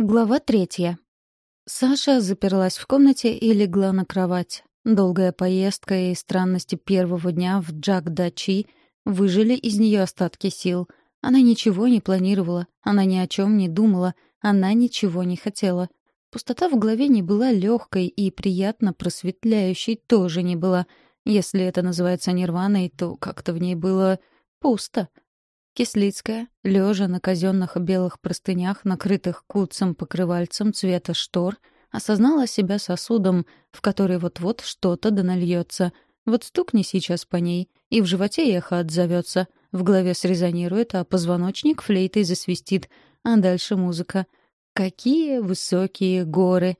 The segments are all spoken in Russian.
Глава третья. Саша заперлась в комнате и легла на кровать. Долгая поездка и странности первого дня в Джагдачи выжили из нее остатки сил. Она ничего не планировала, она ни о чем не думала, она ничего не хотела. Пустота в голове не была легкой и приятно просветляющей тоже не была. Если это называется нирваной, то как-то в ней было пусто — Кислицкая, лежа на казенных белых простынях, накрытых куцем покрывальцем цвета штор, осознала себя сосудом, в который вот-вот что-то дональется. Вот стукни сейчас по ней, и в животе эхо отзовется, в голове срезонирует, а позвоночник флейтой засвистит, а дальше музыка. Какие высокие горы!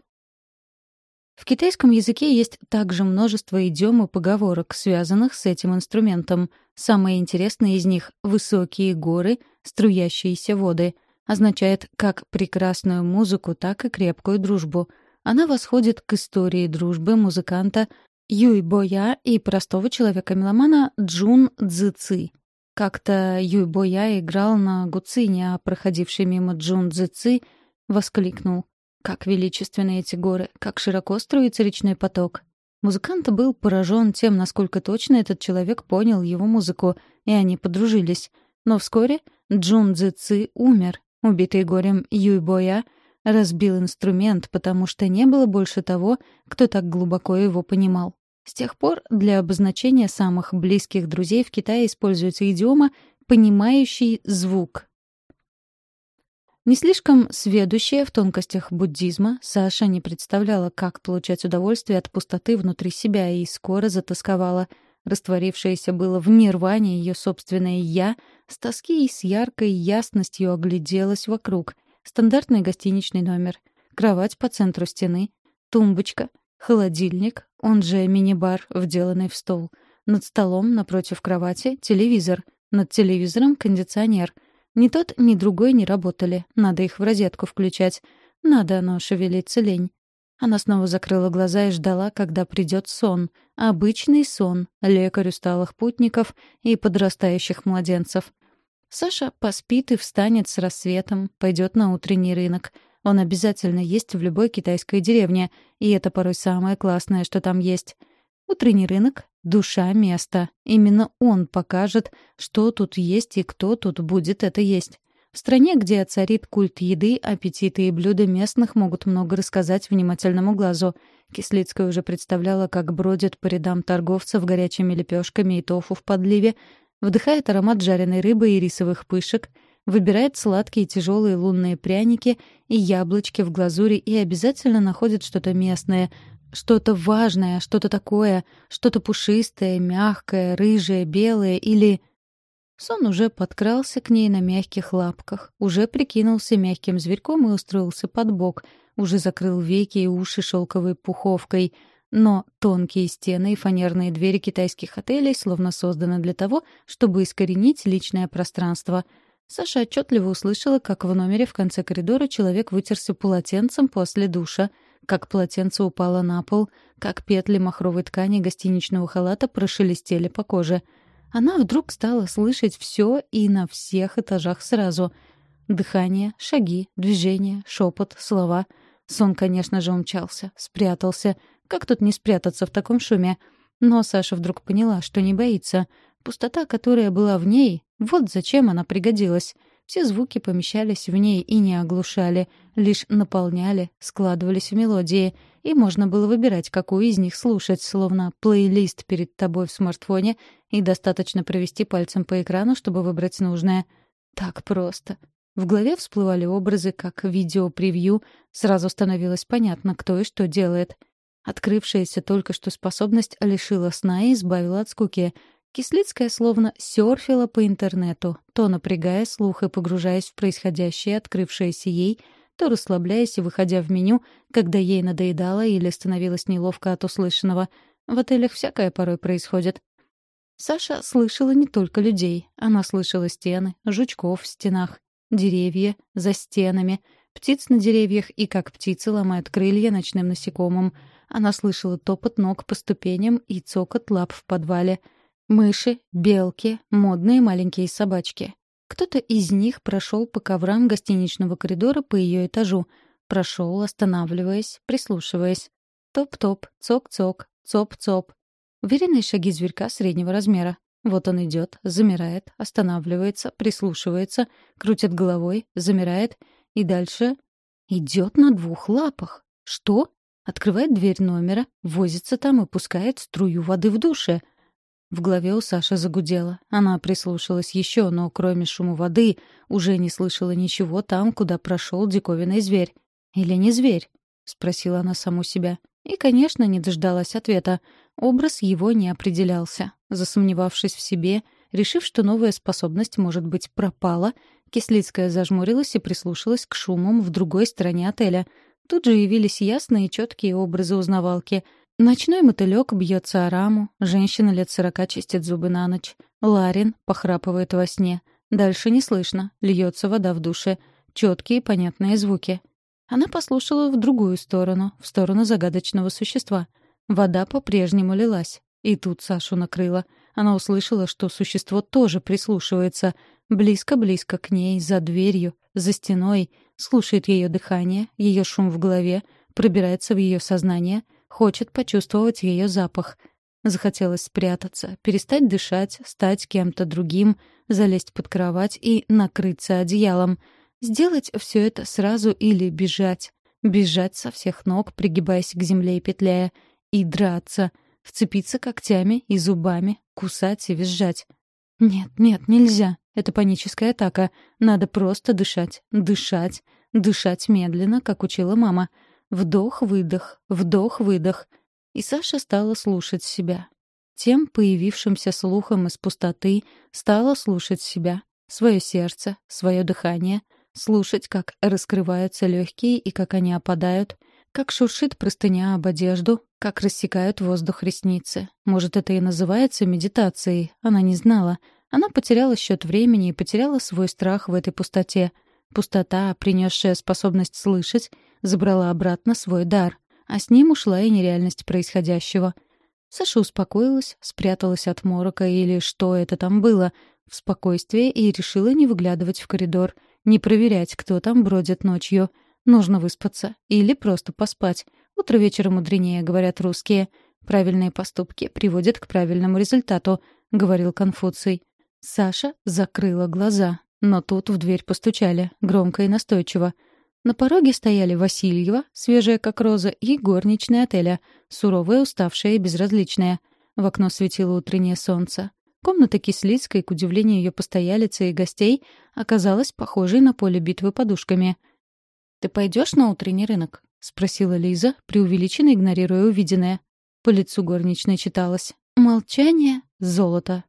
В китайском языке есть также множество идиом и поговорок, связанных с этим инструментом. Самое интересное из них — «высокие горы, струящиеся воды» означает как прекрасную музыку, так и крепкую дружбу. Она восходит к истории дружбы музыканта Юй Боя и простого человека-меломана Джун Цзы Как-то Юй Боя играл на гуцине, а проходивший мимо Джун Цзы воскликнул — как величественны эти горы, как широко струится речной поток. Музыкант был поражен тем, насколько точно этот человек понял его музыку, и они подружились. Но вскоре Джун Цзи Ци умер. Убитый горем Юйбоя разбил инструмент, потому что не было больше того, кто так глубоко его понимал. С тех пор для обозначения самых близких друзей в Китае используется идиома «понимающий звук», не слишком сведущая в тонкостях буддизма, Саша не представляла, как получать удовольствие от пустоты внутри себя, и скоро затасковала. Растворившееся было в нирване ее собственное «я», с тоски и с яркой ясностью огляделась вокруг. Стандартный гостиничный номер, кровать по центру стены, тумбочка, холодильник, он же мини-бар, вделанный в стол. Над столом, напротив кровати, телевизор. Над телевизором кондиционер — ни тот, ни другой не работали. Надо их в розетку включать. Надо, но шевелиться лень. Она снова закрыла глаза и ждала, когда придет сон. Обычный сон, лекарь усталых путников и подрастающих младенцев. Саша поспит и встанет с рассветом, пойдет на утренний рынок. Он обязательно есть в любой китайской деревне, и это порой самое классное, что там есть. Утренний рынок — душа места. Именно он покажет, что тут есть и кто тут будет это есть. В стране, где царит культ еды, аппетиты и блюда местных могут много рассказать внимательному глазу. Кислицкая уже представляла, как бродит по рядам торговцев горячими лепешками и тофу в подливе, вдыхает аромат жареной рыбы и рисовых пышек, выбирает сладкие тяжелые лунные пряники и яблочки в глазури и обязательно находит что-то местное, что-то важное, что-то такое, что-то пушистое, мягкое, рыжее, белое или... Сон уже подкрался к ней на мягких лапках, уже прикинулся мягким зверьком и устроился под бок, уже закрыл веки и уши шелковой пуховкой. Но тонкие стены и фанерные двери китайских отелей словно созданы для того, чтобы искоренить личное пространство. Саша отчетливо услышала, как в номере в конце коридора человек вытерся полотенцем после душа — как полотенце упало на пол, как петли махровой ткани гостиничного халата прошелестели по коже. Она вдруг стала слышать все и на всех этажах сразу. Дыхание, шаги, движения, шепот, слова. Сон, конечно же, умчался, спрятался. Как тут не спрятаться в таком шуме? Но Саша вдруг поняла, что не боится. Пустота, которая была в ней, вот зачем она пригодилась. Все звуки помещались в ней и не оглушали, лишь наполняли, складывались в мелодии, и можно было выбирать, какую из них слушать, словно плейлист перед тобой в смартфоне, и достаточно провести пальцем по экрану, чтобы выбрать нужное. Так просто. В голове всплывали образы, как видео-превью, сразу становилось понятно, кто и что делает. Открывшаяся только что способность лишила сна и избавила от скуки — Кислицкая словно серфила по интернету, то напрягая слух и погружаясь в происходящее, открывшееся ей, то расслабляясь и выходя в меню, когда ей надоедало или становилось неловко от услышанного. В отелях всякое порой происходит. Саша слышала не только людей. Она слышала стены, жучков в стенах, деревья за стенами, птиц на деревьях и как птицы ломают крылья ночным насекомым. Она слышала топот ног по ступеням и цокот лап в подвале — Мыши, белки, модные маленькие собачки. Кто-то из них прошел по коврам гостиничного коридора по ее этажу. Прошел, останавливаясь, прислушиваясь. Топ-топ, цок-цок, цоп-цоп. Уверенные шаги зверька среднего размера. Вот он идет, замирает, останавливается, прислушивается, крутит головой, замирает и дальше идет на двух лапах. Что? Открывает дверь номера, возится там и пускает струю воды в душе. В голове у Саши загудело. Она прислушалась еще, но кроме шума воды уже не слышала ничего там, куда прошел диковинный зверь. Или не зверь? спросила она саму себя. И, конечно, не дождалась ответа. Образ его не определялся. Засомневавшись в себе, решив, что новая способность, может быть, пропала, Кислицкая зажмурилась и прислушалась к шумам в другой стороне отеля. Тут же явились ясные и четкие образы узнавалки. Ночной мотылек бьется о раму, женщина лет сорока чистит зубы на ночь. Ларин похрапывает во сне. Дальше не слышно, льется вода в душе. Четкие понятные звуки. Она послушала в другую сторону, в сторону загадочного существа. Вода по-прежнему лилась. И тут Сашу накрыло. Она услышала, что существо тоже прислушивается. Близко-близко к ней, за дверью, за стеной. Слушает ее дыхание, ее шум в голове, пробирается в ее сознание, хочет почувствовать ее запах. Захотелось спрятаться, перестать дышать, стать кем-то другим, залезть под кровать и накрыться одеялом — Сделать все это сразу или бежать. Бежать со всех ног, пригибаясь к земле и петляя. И драться. Вцепиться когтями и зубами, кусать и визжать. Нет, нет, нельзя. Это паническая атака. Надо просто дышать, дышать, дышать медленно, как учила мама. Вдох-выдох, вдох-выдох. И Саша стала слушать себя. Тем появившимся слухом из пустоты стала слушать себя, свое сердце, свое дыхание — слушать, как раскрываются легкие и как они опадают, как шуршит простыня об одежду, как рассекают воздух ресницы. Может, это и называется медитацией, она не знала. Она потеряла счет времени и потеряла свой страх в этой пустоте. Пустота, принесшая способность слышать, забрала обратно свой дар, а с ним ушла и нереальность происходящего. Саша успокоилась, спряталась от морока или что это там было, в спокойствии и решила не выглядывать в коридор — не проверять, кто там бродит ночью. Нужно выспаться. Или просто поспать. Утро вечера мудренее, говорят русские. Правильные поступки приводят к правильному результату, говорил Конфуций. Саша закрыла глаза. Но тут в дверь постучали, громко и настойчиво. На пороге стояли Васильева, свежая как роза, и горничная отеля, суровая, уставшая и безразличная. В окно светило утреннее солнце. Комната Кислицкой, к удивлению ее постоялицы и гостей, оказалась похожей на поле битвы подушками. «Ты пойдешь на утренний рынок?» — спросила Лиза, преувеличенно игнорируя увиденное. По лицу горничной читалось «Молчание — золото».